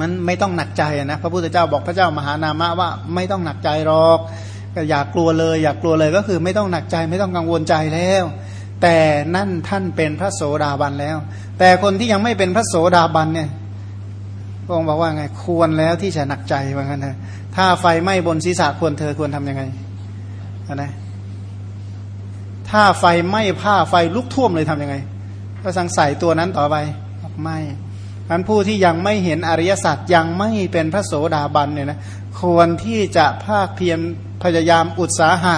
มันไม่ต้องหนักใจนะพระพุทธเจ้าบอกพระเจ้ามหานามะว่าไม่ต้องหนักใจหรอกอย่ากลัวเลย อย่ากลัวเลยก็คือไม่ต้องหนักใจไม่ต้องกังวลใจแล้ว แต่นั่นท่านเป็นพระโสดาบันแล้ว แต่คนที่ยังไม่เป็นพระโสดาบันเนี่ยพระองค์บอกว่าไงควรแล้วที่จะหนักใจว่างั้นนะถ้าไฟไหม้บนศีรษะควรเธอควรทํำยังไงนะถ้าไฟไหม้ผ้าไฟลุกท่วมเลยทํำยังไง ก็สังใส่ตัวนั้นต่อไปไม่ พันผู้ที่ยังไม่เห็นอริยสัจยังไม่เป็นพระโสดาบันเนี่ยนะควรที่จะภาคเพียรพยายามอุตสาหะ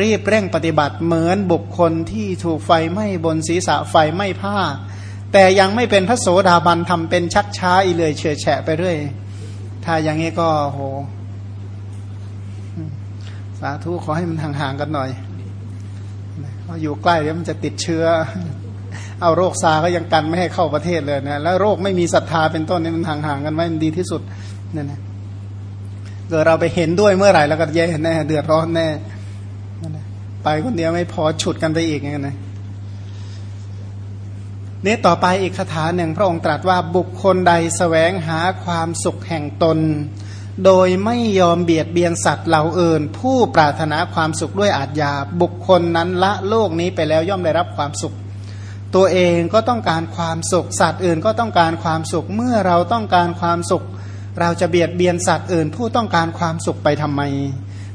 รีบเร่งปฏิบัติเหมือนบุคคลที่ถูกไฟไหม้บนศีรษะไฟไหม้ผ้า แต่ยังไม่เป็นพระโสดาบันทำเป็นชักช้าอีเลยเฉยแฉะไปเรื่อยถ้าอย่างนี้ก็โหสาธุขอให้มันห่างๆกันหน่อยเพราอยู่ใกล้เดี๋ยวมันจะติดเชื้อ เอาโรคซาก็ยังกันไม่ให้เข้าประเทศเลยนะแล้วโรคไม่มีศรัทธาเป็นต้นนี่มันห่างๆกันไว้มันดีที่สุดนั่นนะเกิดเราไปเห็นด้วยเมื่อไหร่แล้วก็แย่แน่เดือดร้อนแน่ไปคนเดียวไม่พอฉุดกันไปอีกอย่างนี้นะนี่ต่อไปอีกคาถาหนึ่งพระองค์ตรัสว่าบุคคลใดสแสวงหาความสุขแห่งตน โดยไม่ยอมเบียดเบียนสัตว์เหล่าอื่น ผู้ปรารถนาความสุขด้วยอาทยาบุคคลนั้นละโลกนี้ไปแล้วย่อมได้รับความสุข ตัวเองก็ต้องการความสุข สัตว์อื่นก็ต้องการความสุข เมื่อเราต้องการความสุข เราจะเบียดเบียนสัตว์อื่น ผู้ต้องการความสุขไปทำไม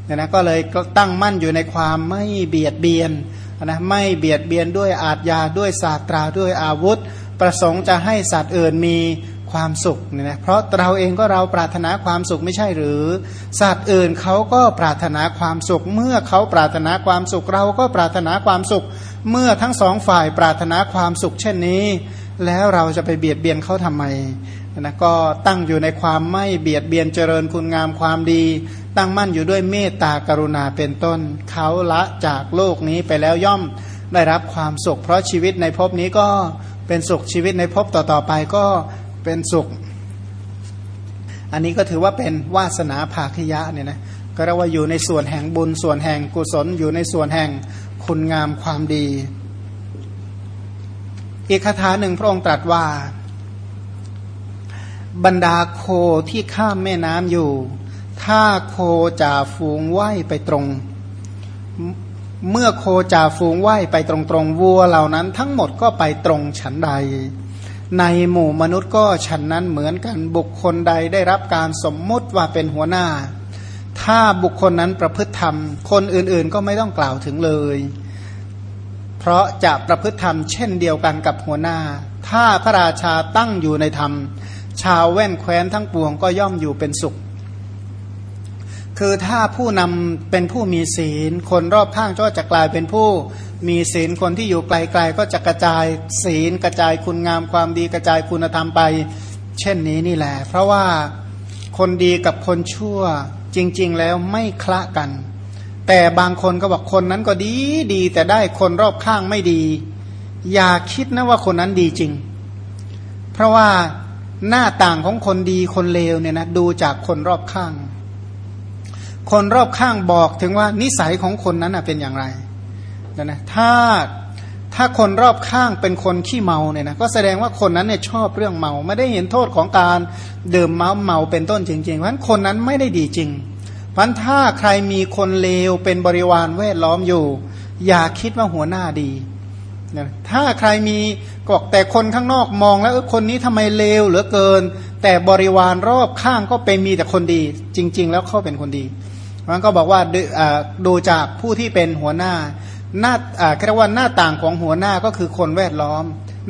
เนี่ยนะก็เลยตั้งมั่นอยู่ในความไม่เบียดเบียนนะไม่เบียดเบียนด้วยอาทยาด้วยศาสตราด้วยอาวุธ ประสงค์จะให้สัตว์อื่นมีความสุขเนี่ยนะเพราะเราเองก็เราปรารถนาความสุขไม่ใช่หรือ สัตว์อื่นเขาก็ปรารถนาความสุข เมื่อเขาปรารถนาความสุขเราก็ปรารถนาความสุข เมื่อทั้งสองฝ่ายปรารถนาความสุขเช่นนี้ แล้วเราจะไปเบียดเบียนเขาทำไมนะก็ตั้งอยู่ในความไม่เบียดเบียนเจริญคุณงามความดี ตั้งมั่นอยู่ด้วยเมตตากรุณาเป็นต้น เขาละจากโลกนี้ไปแล้วย่อมได้รับความสุข เพราะชีวิตในภพนี้ก็เป็นสุขชีวิตในภพต่อๆไปก็เป็นสุข อันนี้ก็ถือว่าเป็นวาสนาภาคยะเนี่ยนะก็เรียกว่าอยู่ในส่วนแห่งบุญส่วนแห่งกุศลอยู่ในส่วนแห่ง คุณงามความดี อีกคาถาหนึ่งพระองค์ตรัสว่า บรรดาโคที่ข้ามแม่น้ำอยู่ ถ้าโคจ่าฝูงไหวไปตรง เมื่อโคจ่าฝูงไหวไปตรงตรงวัวเหล่านั้น ทั้งหมดก็ไปตรงฉันใด ในหมู่มนุษย์ก็ฉันนั้นเหมือนกันบุคคลใดได้รับการสมมุติว่าเป็นหัวหน้า ถ้าบุคคลนั้นประพฤติธรรม คนอื่นๆก็ไม่ต้องกล่าวถึงเลย เพราะจะประพฤติธรรมเช่นเดียวกันกับหัวหน้า ถ้าพระราชาตั้งอยู่ในธรรม ชาวแว่นแคว้นทั้งปวงก็ย่อมอยู่เป็นสุข คือถ้าผู้นำเป็นผู้มีศีล คนรอบข้างก็จะกลายเป็นผู้มีศีลคนที่อยู่ไกลๆก็จะกระจายศีลกระจายคุณงามความดีกระจายคุณธรรมไป เช่นนี้นี่แหละ เพราะว่าคนดีกับคนชั่ว จริง ๆ แล้วไม่คละกัน แต่บางคนก็บอกคนนั้นก็ดีดี แต่ได้คนรอบข้างไม่ดี อย่าคิดนะว่าคนนั้นดีจริง เพราะว่าหน้าต่างของคนดีคนเลวเนี่ยนะดูจากคนรอบข้าง คนรอบข้างบอกถึงว่านิสัยของคนนั้นเป็นอย่างไรนะถ้า ถ้าคนรอบข้างเป็นคนขี้เมาเนี่ยนะก็แสดงว่าคนนั้นเนี่ยชอบเรื่องเมาไม่ได้เห็นโทษของการดื่มเมาเมาเป็นต้นจริงๆเพราะฉะนั้นคนนั้นไม่ได้ดีจริงพราะถ้าใครมีคนเลวเป็นบริวารแวดล้อมอยู่ อย่าคิดว่าหัวหน้าดีถ้าใครมีกอกแต่คนข้างนอกมองแล้วคนนี้ทำไมเลวเหลือเกิน แต่บริวารรอบข้างก็เป็นมีแต่คนดี จริง ๆ แล้วเขาเป็นคนดีมันก็บอกว่าดูจากผู้ที่เป็นหัวหน้า หน้าเรียกว่าหน้าต่างของหัวหน้าก็คือคนแวดล้อม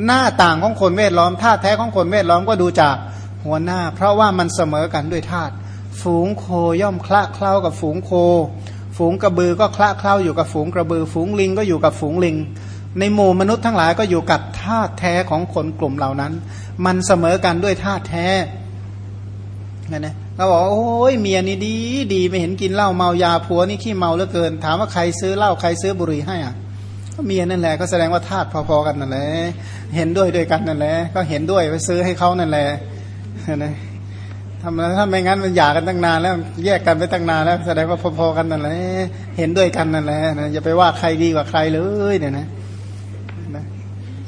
หน้าต่างของคนแวดล้อมท่าแท้ของคนแวดล้อมก็ดูจากหัวหน้า เพราะว่ามันเสมอกันด้วยธาตุฝูงโคย่อมคละเคล้ากับฝูงโค ฝูงกระบือก็คละเคล้าอยู่กับฝูงกระบือ ฝูงลิงก็อยู่กับฝูงลิง ในหมู่มนุษย์ทั้งหลายก็อยู่กับธาตุแท้ของคนกลุ่มเหล่านั้น มันเสมอกันด้วยธาตุแท้นั่นนะ เราบอกโอ้ยเมียนี่ดีดีไม่เห็นกินเหล้าเมายาผัวนี่ขี้เมาเหลือเกิน ถามว่าใครซื้อเหล้าใครซื้อบุหรี่ให้อะก็เมียนั่นแหละก็แสดงว่าธาตุพอๆกันนั่นแหละเห็นด้วยด้วยกันนั่นแหละก็เห็นด้วยไปซื้อให้เขานั่นแหละนะทำไมถ้าไม่งั้นมันหย่ากันตั้งนานแล้ว แยกกันไปตั้งนานแล้วแสดงว่าพอๆกันนั่นแหละเห็นด้วยกันนั่นแหละอย่าไปว่าใครดีกว่าใครเลยเนี่ยนะ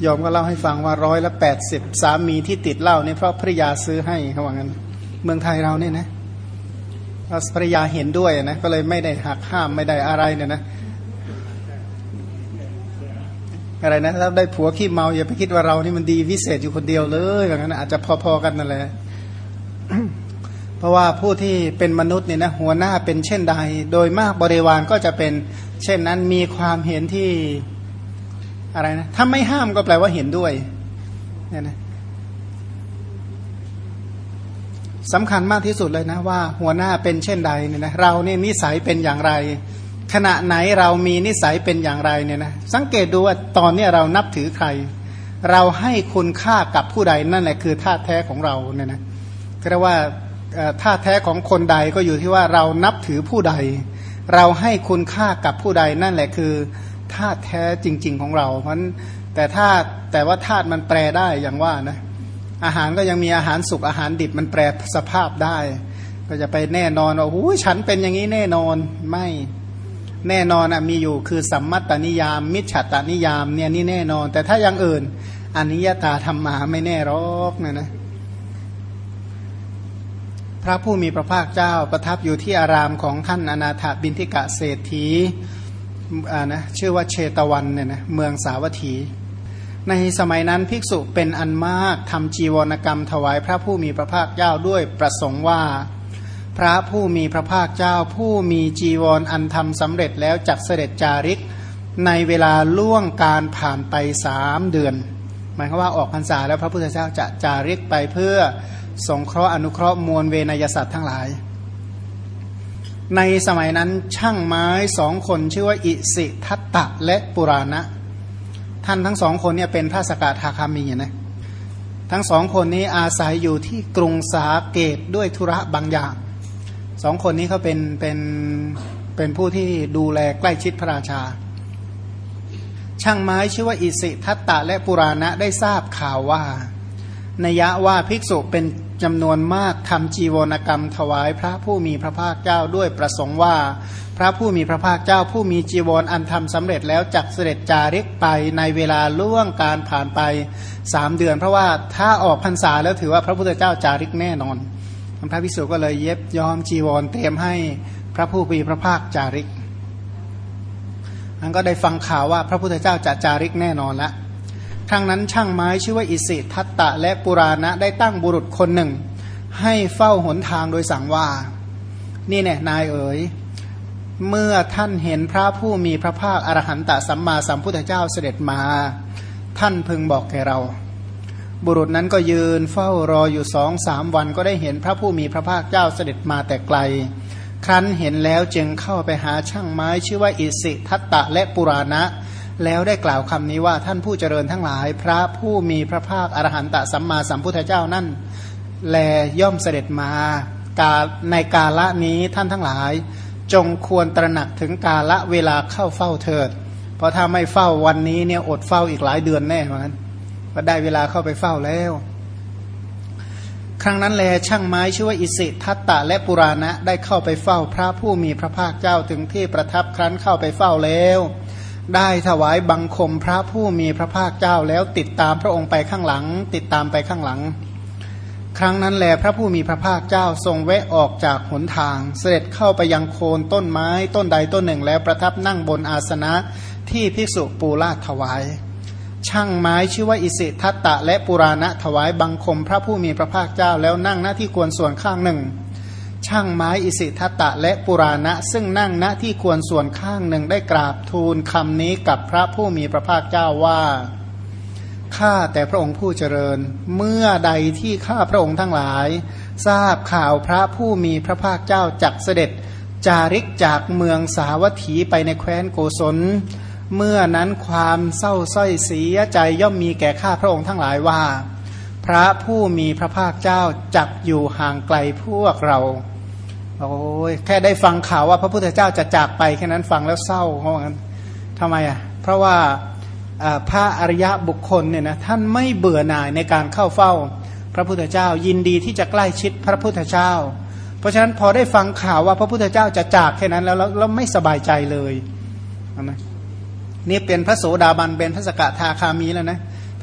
ยอมก็เล่าให้ฟังว่าร้อยละแปดสิบสามีที่ติดเหล้านี่เพราะภริยาซื้อให้เขาว่างั้น เมืองไทยเราเนี่ยนะภริยาเห็นด้วยนะก็เลยไม่ได้หักห้ามไม่ได้อะไรเนี่ยนะอะไรนะถ้าได้ผัวขี้เมาอย่าไปคิดว่าเรานี่มันดีวิเศษอยู่คนเดียวเลยอย่างนั้นอาจจะพอๆกันนั่นแหละเพราะว่าผู้ที่เป็นมนุษย์เนี่ยนะหัวหน้าเป็นเช่นใด โดยมากบริวารก็จะเป็น เช่นนั้นมีความเห็นที่อะไรนะถ้าไม่ห้ามก็แปลว่าเห็นด้วยเนี่ยนะ สำคัญมากที่สุดเลยนะว่าหัวหน้าเป็นเช่นใดเนี่ยนะเราเนี่ยนิสัยเป็นอย่างไร ขณะไหนเรามีนิสัยเป็นอย่างไรเนี่ยนะสังเกตดูว่าตอนนี้เรานับถือใคร เราให้คุณค่ากับผู้ใดนั่นแหละคือท่าแท้ของเราเนี่ยนะเรียกว่าท่าแท้ของคนใดก็อยู่ที่ว่าเรานับถือผู้ใด เราให้คุณค่ากับผู้ใดนั่นแหละคือธาแท้จริง ๆ ของเราเพราะแต่ถ้าแต่ว่าธาตุมันแปลได้อย่างว่านะ อาหารก็ยังมีอาหารสุกอาหารดิบมันแปลสภาพได้ ก็จะไปแน่นอนว่าหูฉันเป็นอย่างนี้แน่นอนไม่แน่นอนอะมีอยู่คือสัมมัตตนิยาม มิจฉาตนิยามเนี่ยนี่แน่นอน แต่ถ้าอย่างอื่นอนิยตาธรรมาไม่แน่รอกนะนะพระผู้มีพระภาคเจ้าประทับอยู่ที่อารามของท่านอนาถบินทิกะเศรษฐีอ่านะชื่อว่าเชตวันเนี่ยนะเมืองสาวัตถี ในสมัยนั้นภิกษุเป็นอันมากทำจีวรกรรมถวายพระผู้มีพระภาคเจ้าด้วยประสงค์ว่า พระผู้มีพระภาคเจ้าผู้มีจีวรออันทำสำเร็จแล้วจักเสด็จจาริก ในเวลาล่วงการผ่านไปสามเดือน หมายความว่าออกพรรษาแล้วพระพุทธเจ้าจะจาริกไปเพื่อสงเคราะห์อนุเคราะห์มวลเวนยสัตว์ทั้งหลาย ในสมัยนั้นช่างไม้สองคนชื่อว่าอิสิทัตตะและปุราณะ ท่านทั้งสองคนเนี่ยเป็นพระสกทาคามีนะทั้งสองคนนี้อาศัยอยู่ที่กรุงสาเกตด้วยธุระบางอย่างสองคนนี้เขาเป็นเป็นเป็นผู้ที่ดูแลใกล้ชิดพระราชา ช่างไม้ชื่อว่าอิสิทัตตะและปุราณะได้ทราบข่าวว่า นยะว่าภิกษุเป็น จำนวนมากทำจีวรกรรมถวายพระผู้มีพระภาคเจ้าด้วยประสงค์ว่า พระผู้มีพระภาคเจ้าผู้มีจีวรอันทำสำเร็จแล้วจักเสด็จจาริกไปในเวลาล่วงการผ่านไปสามเดือน เพราะว่าถ้าออกพรรษาแล้วถือว่าพระพุทธเจ้าจาริกแน่นอนพระภิกษุก็เลยเย็บยอมจีวรเตรียมให้พระผู้มีพระภาคจาริกอันก็ได้ฟังข่าวว่าพระพุทธเจ้าจะจาริกแน่นอนแล้ว ครั้งนั้นช่างไม้ชื่อว่าอิสิทัตตะและปุราณะได้ตั้งบุรุษคนหนึ่ง ให้เฝ้าหนทางโดยสั่งว่า นี่แน่นายเอ๋ยเมื่อท่านเห็นพระผู้มีพระภาคอรหันตสัมมาสัมพุทธเจ้าเสด็จมา ท่านพึงบอกแก่เรา บุรุษนั้นก็ยืนเฝ้ารออยู่สองสามวันก็ได้เห็นพระผู้มีพระภาคเจ้าเสด็จมาแต่ไกล ครั้นเห็นแล้วจึงเข้าไปหาช่างไม้ชื่อว่าอิสิทัตตะและปุราณะ แล้วได้กล่าวคำนี้ว่าท่านผู้เจริญทั้งหลาย พระผู้มีพระภาคอรหันตสัมมาสัมพุทธเจ้านั่น แลย่อมเสด็จมากาในกาละนี้ท่านทั้งหลาย จงควรตระหนักถึงกาละเวลาเข้าเฝ้าเถิด เพราะถ้าไม่เฝ้าวันนี้เนี่ยอดเฝ้าอีกหลายเดือนแน่เหมือนกันก็ได้เวลาเข้าไปเฝ้าแล้ว ครั้งนั้นแลช่างไม้ชื่อว่าอิสิทัตตะและปุราณะได้เข้าไปเฝ้าพระผู้มีพระภาคเจ้าถึงที่ประทับครั้นเข้าไปเฝ้าแล้ว ได้ถวายบังคมพระผู้มีพระภาคเจ้าแล้วติดตามพระองค์ไปข้างหลัง ติดตามไปข้างหลัง ครั้งนั้นแลพระผู้มีพระภาคเจ้าทรงแวะออกจากหนทาง เสด็จเข้าไปยังโคนต้นไม้ต้นใดต้นหนึ่งแล้วประทับนั่งบนอาสนะที่ภิกษุปูลาถวาย ช่างไม้ชื่อว่าอิสิทัตตะและปุราณะถวายบังคมพระผู้มีพระภาคเจ้าแล้วนั่งหน้าที่ควรส่วนข้างหนึ่ง ช่างไม้อิสิทัตะและปุราณะ ซึ่งนั่งณที่ควรส่วนข้างหนึ่งได้กราบทูลคำนี้กับพระผู้มีพระภาคเจ้าว่าข้าแต่พระองค์ผู้เจริญ เมื่อใดที่ข้าพระองค์ทั้งหลาย ทราบข่าวพระผู้มีพระภาคเจ้าจักเสด็จ จาริกจากเมืองสาวัตถีไปในแคว้นโกศล เมื่อนั้นความเศร้าส้อยเสียใจย่อมมีแก่ข้าพระองค์ทั้งหลายว่า พระผู้มีพระภาคเจ้าจักอยู่ห่างไกลพวกเราโอ้ยแค่ได้ฟังข่าวว่าพระพุทธเจ้าจะจากไปแค่นั้นฟังแล้วเศร้าเพราะงั้นทำไมอะเพราะว่าพระอริยะบุคคลเนี่ยนะท่านไม่เบื่อหน่ายในการเข้าเฝ้า พระพุทธเจ้ายินดีที่จะใกล้ชิดพระพุทธเจ้า เพราะฉะนั้นพอได้ฟังข่าวว่าพระพุทธเจ้าจะจากแค่นั้นแล้วเราไม่สบายใจเลยนะนี่เป็นพระโสดาบันเป็นพระสกทาคามีแล้วนะ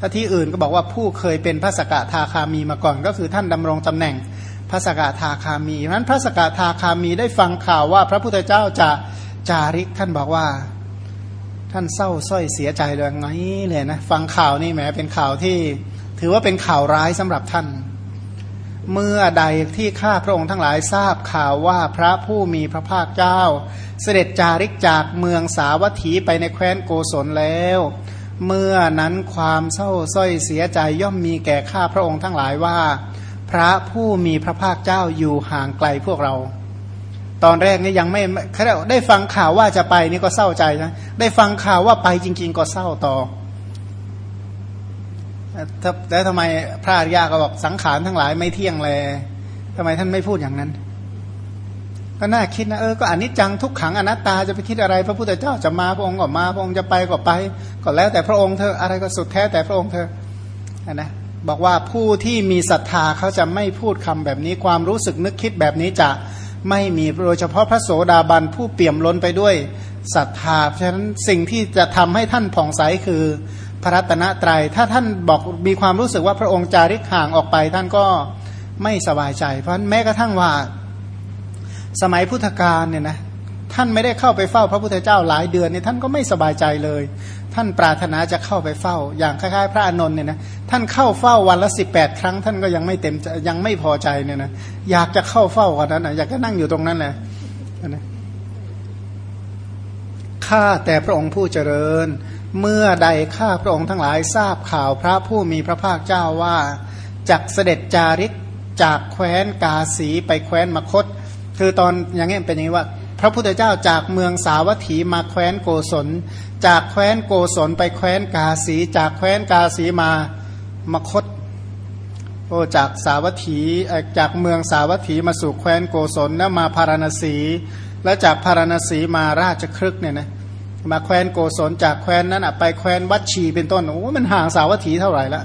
ถ้าที่อื่นก็บอกว่าผู้เคยเป็นพระสกทาคามีมาก่อนก็คือท่านดำรงตำแหน่งพระสกทาคามีเพราะนั้นพระสกทาคามีได้ฟังข่าวว่าพระพุทธเจ้าจะจาริกท่านบอกว่า ท่านเศร้าส้อยเสียใจเลยไงเลยนะฟังข่าวนี่แหมเป็นข่าวที่ถือว่าเป็นข่าวร้ายสำหรับท่าน เมื่อใดที่ข้าพระองค์ทั้งหลายทราบข่าวว่าพระผู้มีพระภาคเจ้า เสด็จจาริกจากเมืองสาวัตถีไปในแคว้นโกศลแล้ว เมื่อนั้นความเศร้าส้อยเสียใจย่อมมีแก่ข้าพระองค์ทั้งหลายว่า พระผู้มีพระภาคเจ้าอยู่ห่างไกลพวกเรา ตอนแรกนี่ยังไม่ได้ฟังข่าวว่าจะไปนี่ก็เศร้าใจนะได้ฟังข่าวว่าไปจริง ๆ ก็เศร้าต่อแล้วทำไมพระอริยาก็บอกสังขารทั้งหลายไม่เที่ยงเลยทำไมท่านไม่พูดอย่างนั้น ก็น่าคิดนะเออก็อนิจจังทุกขังอนัตตาจะไปคิดอะไรพระพุทธเจ้าจะมาพระองค์ก็มาพระองค์จะไปก็ไป ก็แล้วแต่พระองค์เธออะไรก็สุดแท้แต่พระองค์เธอนะบอกว่าผู้ที่มีศรัทธาเขาจะไม่พูดคำแบบนี้ความรู้สึกนึกคิดแบบนี้จะไม่มีโดยเฉพาะพระโสดาบันผู้เปี่ยมล้นไปด้วยศรัทธาเพราะฉะนั้นสิ่งที่จะทำให้ท่านผ่องใสคือพระรัตนตรยัยถ้าท่านบอกมีความรู้สึกว่าพระองค์จาริกห่างออกไปท่านก็ไม่สบายใจ เพราะแม้กระทั่งว่า สมัยพุทธกาลเนี่ยนะท่านไม่ได้เข้าไปเฝ้าพระพุทธเจ้าหลายเดือนเนี่ยท่านก็ไม่สบายใจเลย ท่านปรารถนาจะเข้าไปเฝ้า อย่างคล้ายๆ พระอนนท์เนี่ยนะท่านเข้าเฝ้าวันละสิบแปดครั้ง ท่านก็ยังไม่เต็มยังไม่พอใจเนี่ยนะอยากจะเข้าเฝ้ากันนั้นนะอยากจะนั่งอยู่ตรงนั้นแหละนะข้าแต่พระองค์ผู้เจริญ เมื่อใดข้าพระองค์ทั้งหลายทราบข่าวพระผู้มีพระภาคเจ้าว่าจักเสด็จจาริกจากแคว้นกาสีไปแคว้นมคต คือตอนอย่างนี้ยเป็นอย่างนี้ว่า พระพุทธเจ้าจากเมืองสาวัตถีมาแคว้นโกศล จากแคว้นโกศลไปแคว้นกาสี จากแคว้นกาสีมามคตโอ้จากสาวัตถีจากเมืองสาวัตถีมาสู่แคว้นโกศลแล้วมาพาราณสี และจากพาราณสีมาราชครึกเนี่ยนะมาแคว้นโกศลจากแคว้นนั้นไปแคว้นวัดชีเป็นต้นโอ้มันห่างสาวัตถีเท่าไหร่ละ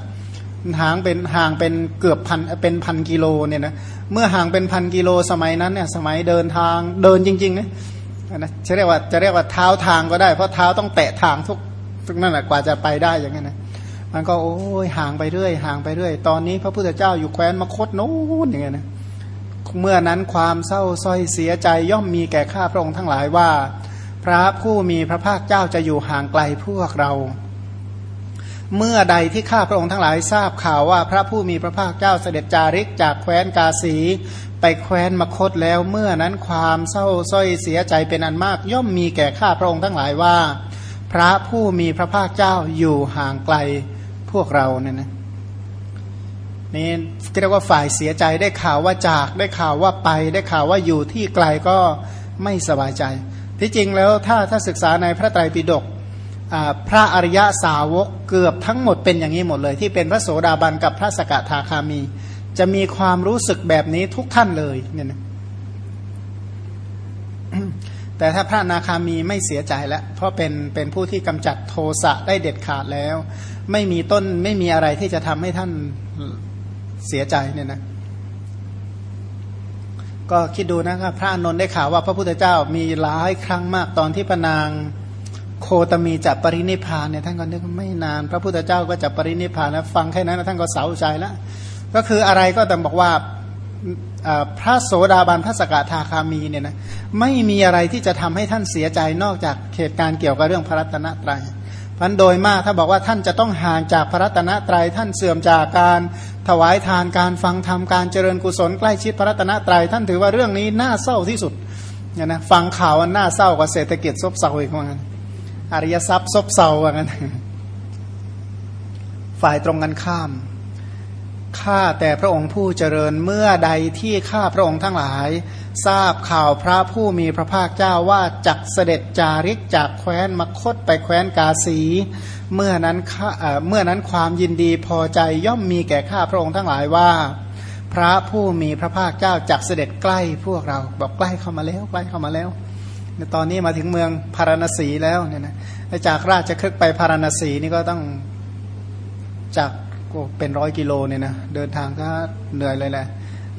มันห่างเป็นห่างเป็นเกือบพันเป็นพันกิโลเนี่ยนะ เมื่อห่างเป็นพันกิโลสมัยนั้นเนี่ยสมัยเดินทางเดินจริงๆนะนะจะเรียกว่าจะเรียกว่าเท้าทางก็ได้ เพราะเท้าต้องแตะทางทุกทุกนั่นแหละกว่าจะไปได้อย่างนั้นนะมันก็โอ้ยห่างไปเรื่อยห่างไปเรื่อย ตอนนี้พระพุทธเจ้าอยู่แคว้นมคตโน้นอย่างเงี้ยนะเมื่อนั้นความเศร้าส้อยเสียใจย่อมมีแก่ข้าพระองค์ทั้งหลายว่า พระผู้มีพระภาคเจ้าจะอยู่ห่างไกลพวกเรา เมื่อใดที่ข้าพระองค์ทั้งหลายทราบข่าวว่าพระผู้มีพระภาคเจ้าเสด็จจาริกจากแคว้นกาสีไปแคว้นมคตแล้วเมื่อนั้นความเศร้าส้อยเสียใจเป็นอันมาก ย่อมมีแก่ข้าพระองค์ทั้งหลายว่า พระผู้มีพระภาคเจ้าอยู่ห่างไกลพวกเราเนี่ยนะนี่เรียกว่าฝ่ายเสียใจได้ข่าวว่าจากได้ข่าวว่าไปได้ข่าวว่าอยู่ที่ไกลก็ไม่สบายใจ ที่จริงแล้วถ้าถ้าศึกษาในพระไตรปิฎก พระอริยสาวกเกือบทั้งหมดเป็นอย่างนี้หมดเลย ที่เป็นพระโสดาบันกับพระสกทาคามี จะมีความรู้สึกแบบนี้ทุกท่านเลยเนี่ยนะแต่ถ้าพระนาคามีไม่เสียใจแล้ว เพราะเป็นเป็นผู้ที่กำจัดโทสะได้เด็ดขาดแล้ว ไม่มีต้นไม่มีอะไรที่จะทำให้ท่านเสียใจเนี่ยนะก็คิดดูนะครับ พระนนท์ได้ข่าวว่าพระพุทธเจ้ามีหลายครั้งมากตอนที่พนาง โคตมีจับปรินิพานเนี่ยท่านก็นึกไม่นาน พระพุทธเจ้าก็จะปรินิพานแล้วฟังแค่นั้นท่านก็เสาใจแล้วก็คืออะไรก็แต่บอกว่าพระโสดาบันพระสกทาคามีเนี่ยนะไม่มีอะไรที่จะทำให้ท่านเสียใจนอกจากเหตุการณ์เกี่ยวกับเรื่องพระรัตนตรยัยพันโดยมากถ้าบอกว่าท่านจะต้องห่างจากพระรัตนตรยัยท่านเสื่อมจากการถวายทานการฟังธรรมการเจริญกุศลใกล้ชิดพระรัตนตรยัยท่านถือว่าเรื่องนี้น่าเศร้าที่สุดเนี่ยนะฟังข่าวน่าเศร้ากว่าเศรษฐกิจซบเซาอีกว่างั้น อริยทรัพย์ซบเซาว่างั้นฝ่ายตรงกันข้าม ข้าแต่พระองค์ผู้เจริญเมื่อใดที่ข้าพระองค์ทั้งหลาย ทราบข่าวพระผู้มีพระภาคเจ้าว่าจักเสด็จจาริกจากแคว้นมคตไปแคว้นกาสี เมื่อนั้นเมื่อนั้นความยินดีพอใจย่อมมีแก่ข้าพระองค์ทั้งหลายว่า พระผู้มีพระภาคเจ้าจักเสด็จใกล้พวกเรา บอกใกล้เข้ามาแล้วใกล้เข้ามาแล้ว ตอนนี้มาถึงเมืองพาราณสีแล้วเนี่ยนะจากราชครึกไปพาราณสีนี่ก็ต้องจากเป็นร้อยกิโลเนี่ยนะเดินทางก็เหนื่อยเลยแหละ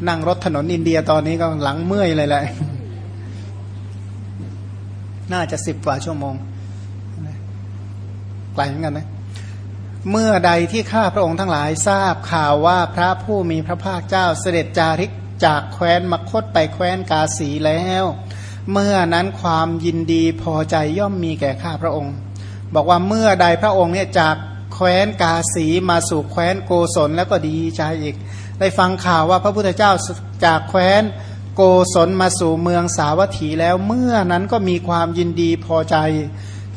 นั่งรถถนนอินเดียตอนนี้ก็หลังเมื่อยเลยแหละน่าจะสิบกว่าชั่วโมงไกลเหมือนกันนะเมื่อใดที่ข้าพระองค์ทั้งหลายทราบข่าวว่าพระผู้มีพระภาคเจ้าเสด็จจาริกจากแคว้นมคตไปแคว้นกาสีแล้ว เมื่อนั้นความยินดีพอใจย่อมมีแก่ข้าพระองค์ บอกว่าเมื่อใดพระองค์เนี่ยจากแคว้นกาสีมาสู่แคว้นโกศลแล้วก็ดีใจอีก ได้ฟังข่าวว่าพระพุทธเจ้าจากแคว้นโกศลมาสู่เมืองสาวัตถีแล้วเมื่อนั้นก็มีความยินดีพอใจ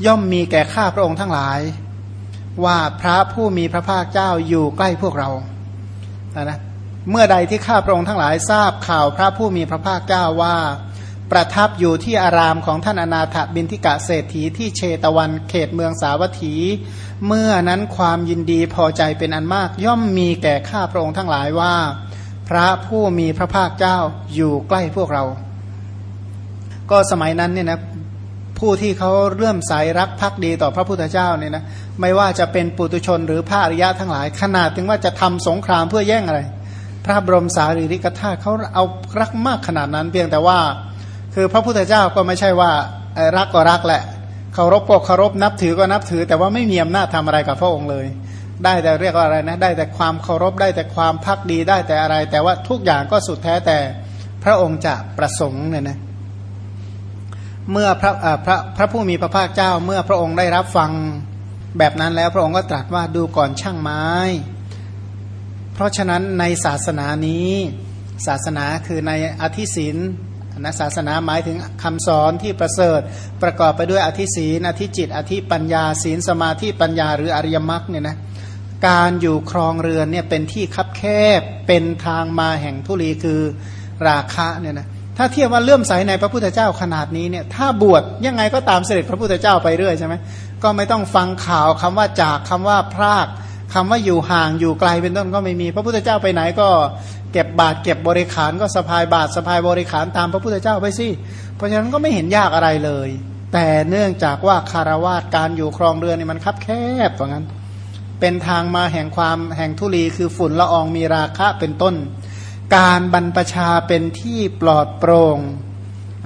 ย่อมมีแก่ข้าพระองค์ทั้งหลาย ว่าพระผู้มีพระภาคเจ้าอยู่ใกล้พวกเรานะเมื่อใดที่ข้าพระองค์ทั้งหลายทราบข่าวพระผู้มีพระภาคเจ้าว่า ประทับอยู่ที่อารามของท่านอนาถบินทิกะเศรษฐีที่เชตวันเขตเมืองสาวัตถี เมื่อนั้นความยินดีพอใจเป็นอันมาก ย่อมมีแก่ข้าพระองค์ทั้งหลายว่า พระผู้มีพระภาคเจ้าอยู่ใกล้พวกเรา ก็สมัยนั้นเนี่ยนะผู้ที่เขาเริ่มสายรักพักดีต่อพระพุทธเจ้าเนี่ยนะไม่ว่าจะเป็นปุตุชนหรือพระอริยะทั้งหลาย ขนาดถึงว่าจะทำสงครามเพื่อแย่งอะไร พระบรมสารีริกธาตุเขาเอารักมากขนาดนั้นเพียงแต่ว่า คือพระพุทธเจ้าก็ไม่ใช่ว่ารักก็รักแหละเคารพก็เคารพนับถือก็นับถือ แต่ว่าไม่มีอำนาจทำอะไรกับพระองค์เลย ได้แต่เรียกว่าอะไรนะได้แต่ความเคารพได้แต่ความพักดีได้แต่อะไร แต่ว่าทุกอย่างก็สุดแท้แต่พระองค์จะประสงค์เนี่ยนะเมื่อพระพระพระผู้มีพระภาคเจ้าเมื่อพระองค์ได้รับฟังแบบนั้นแล้วพระองค์ก็ตรัสว่าดูก่อนช่างไม้ เพราะฉะนั้นในศาสนานี้ ศาสนาคือในอธิศีล นะศาสนาหมายถึงคำสอนที่ประเสริฐ ประกอบไปด้วยอธิศีลอธิจิต อธิปัญญาศีลสมาธิปัญญาหรืออริยมรรคเนี่ยนะการอยู่ครองเรือนเนี่ยเป็นที่คับแคบเป็นทางมาแห่งทุลีคือราคะเนี่ยนะถ้าเทียบว่าเลื่อมใสในพระพุทธเจ้าขนาดนี้เนี่ยถ้าบวชยังไงก็ตามเสด็จพระพุทธเจ้าไปเรื่อยใช่ไหมก็ไม่ต้องฟังข่าวคำว่าจากคำว่าพราก คำว่าอยู่ห่างอยู่ไกลเป็นต้นก็ไม่มี พระพุทธเจ้าไปไหนก็เก็บบาตรเก็บบริขารก็สะพายบาตรสะพายบริขารตามพระพุทธเจ้าไปสิเพราะฉะนั้นก็ไม่เห็นยากอะไรเลย แต่เนื่องจากว่าคารวาสการอยู่ครองเรือนนี่มันคับแคบเพราะงั้น เป็นทางมาแห่งความแห่งทุลีคือฝุ่นละอองมีราคะเป็นต้น การบรรพชาเป็นที่ปลอดโปร่ง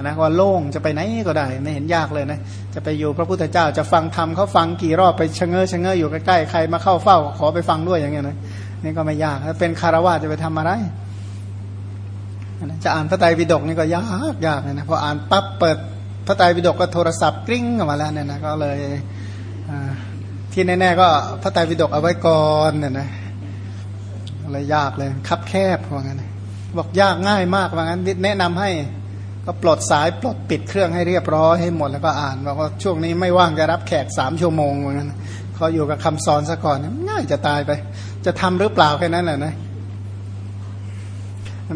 นะว่าโล่งจะไปไหนก็ได้ไม่เห็นยากเลยนะจะไปอยู่พระพุทธเจ้าจะฟังธรรมเขาฟังกี่รอบไปชะเง้อชะเง้ออยู่ใกล้ๆใครมาเข้าเฝ้าขอไปฟังด้วยอย่างเงี้ยนะนี่ก็ไม่ยากถ้าเป็นคารวะจะไปทำอะไรจะอ่านพระไตรปิฎกนี่ก็ยากยากเลยนะพออ่านปั๊บเปิดพระไตรปิฎกก็โทรศัพท์กริ้งออกมาแล้วเนี่ยนะก็เลยที่แน่ๆก็พระไตรปิฎกเอาไว้ก่อนเนี่ยนะเลยยากเลยคับแคบว่างั้นบอกยากง่ายมากว่างั้นแนะนำให้ ก็ปลดสายปลดปิดเครื่องให้เรียบร้อยให้หมดแล้วก็อ่านบอกว่าช่วงนี้ไม่ว่างจะรับแขกสามชั่วโมงเหมือนกันเขาอยู่กับคำสอนซะก่อนง่ายจะตายไป จะทำหรือเปล่าแค่นั้นแหละนะ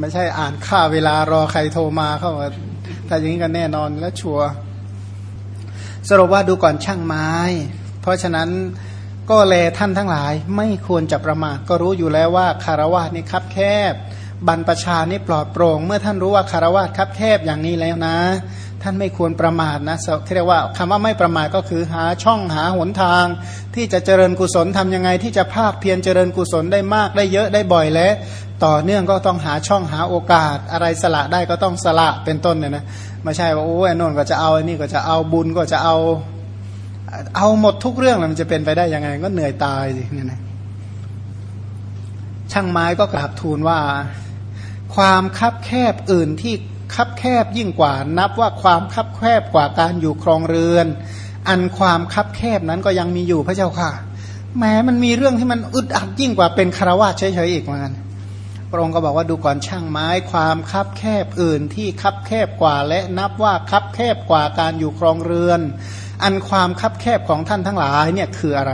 ไม่ใช่อ่านค่าเวลารอใครโทรมาเข้ามาถ้าอย่างนี้ก็แน่นอนและชัวร์สรุปว่าดูก่อนช่างไม้ เพราะฉะนั้นก็แลท่านทั้งหลายไม่ควรจะประมาทก็รู้อยู่แล้วว่าคารวะนี่คับแคบ บรรพชานี่ปลอดโปร่ง เมื่อท่านรู้ว่าคารวะคับแคบอย่างนี้แล้วนะ ท่านไม่ควรประมาทนะเรียกว่าคำว่าไม่ประมาทก็คือหาช่องหาหนทาง ที่จะเจริญกุศลทํำยังไง ที่จะภาคเพียรเจริญกุศลได้มากได้เยอะได้บ่อยและต่อเนื่องก็ต้องหาช่องหาโอกาส อะไรสละได้ก็ต้องสละเป็นต้นเนี่ยนะไม่ใช่ว่าโอ้ยนนก็จะเอาอันนี้ก็จะเอาบุญก็จะเอา เอาหมดทุกเรื่องแล้วมันจะเป็นไปได้ยังไง ก็เหนื่อยตายสิเนี่ยนะช่างไม้ก็กราบทูลว่า ความคับแคบอื่นที่คับแคบยิ่งกว่า นับว่าความคับแคบกว่าการอยู่ครองเรือน อันความคับแคบนั้นก็ยังมีอยู่พระเจ้าค่ะแม้มันมีเรื่องที่มันอึดอัดยิ่งกว่าเป็นคารวะเฉยๆอีกเหมือนกันพระองค์ก็บอกว่าดูก่อนช่างไม้ความคับแคบอื่นที่คับแคบกว่า และนับว่าคับแคบกว่าการอยู่ครองเรือน อันความคับแคบของท่านทั้งหลายเนี่ยคืออะไร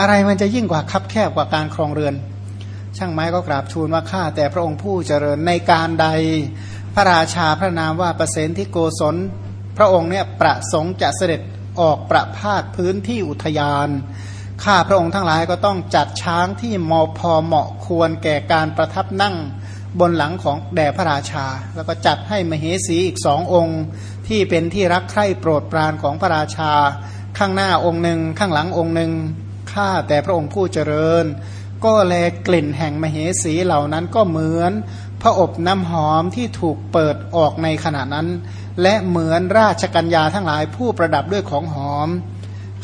อะไรมันจะยิ่งกว่าคับแคบกว่าการครองเรือน ช่างไม้ก็กราบทูลว่าข้าแต่พระองค์ผู้เจริญในการใด พระราชาพระนามว่าประเสนที่โกศล พระองค์เนี่ยประสงค์จะเสด็จออกประพาสพื้นที่อุทยานข้าพระองค์ทั้งหลายก็ต้องจัดช้างที่มอพอเหมาะควรแก่การประทับนั่งบนหลังของแด่พระราชา แล้วก็จัดให้มเหสีอีกสององค์ ที่เป็นที่รักใคร่โปรดปรานของพระราชา ข้างหน้าองค์หนึ่งข้างหลังองค์หนึ่งข้าแต่พระองค์ผู้เจริญ ก็แลกลิ่นแห่งมเหสีเหล่านั้นก็เหมือนพระอบน้ำหอมที่ถูกเปิดออกในขณะนั้น และเหมือนราชกัญญาทั้งหลายผู้ประดับด้วยของหอม